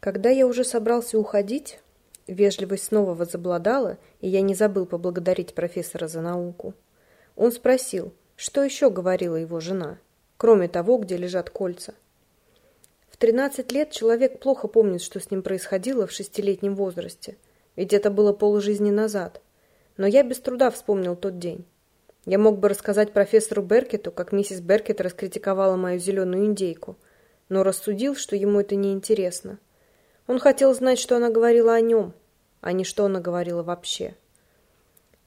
Когда я уже собрался уходить, вежливость снова возобладала, и я не забыл поблагодарить профессора за науку. Он спросил, что еще говорила его жена, кроме того, где лежат кольца. В 13 лет человек плохо помнит, что с ним происходило в шестилетнем возрасте, ведь это было полжизни назад. Но я без труда вспомнил тот день. Я мог бы рассказать профессору Беркету, как миссис Беркет раскритиковала мою зеленую индейку, но рассудил, что ему это не интересно. Он хотел знать, что она говорила о нем, а не что она говорила вообще.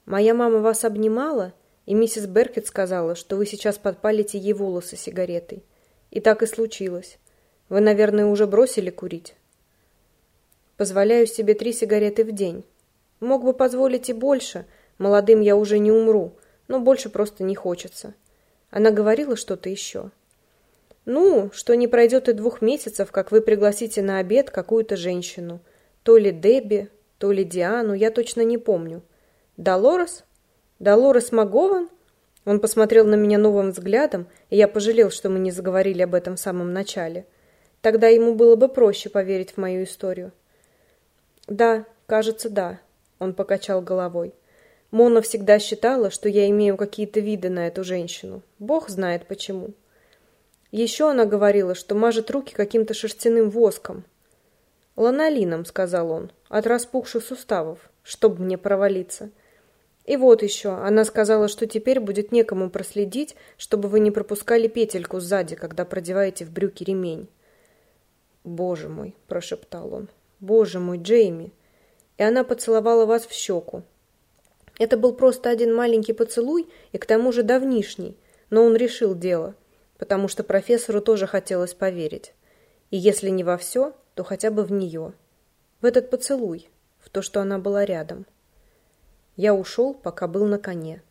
«Моя мама вас обнимала, и миссис Беркет сказала, что вы сейчас подпалите ей волосы сигаретой. И так и случилось. Вы, наверное, уже бросили курить?» «Позволяю себе три сигареты в день. Мог бы позволить и больше, молодым я уже не умру, но больше просто не хочется». Она говорила что-то еще. Ну, что не пройдет и двух месяцев, как вы пригласите на обед какую-то женщину. То ли Дебби, то ли Диану, я точно не помню. Долорес? Долорес Магован? Он посмотрел на меня новым взглядом, и я пожалел, что мы не заговорили об этом в самом начале. Тогда ему было бы проще поверить в мою историю. Да, кажется, да, он покачал головой. Мона всегда считала, что я имею какие-то виды на эту женщину. Бог знает почему. Еще она говорила, что мажет руки каким-то шерстяным воском. «Ланолином», — сказал он, — «от распухших суставов, чтобы мне провалиться». И вот еще, она сказала, что теперь будет некому проследить, чтобы вы не пропускали петельку сзади, когда продеваете в брюки ремень. «Боже мой!» – прошептал он. «Боже мой, Джейми!» И она поцеловала вас в щеку. Это был просто один маленький поцелуй, и к тому же давнишний, но он решил дело потому что профессору тоже хотелось поверить. И если не во все, то хотя бы в нее. В этот поцелуй, в то, что она была рядом. Я ушел, пока был на коне.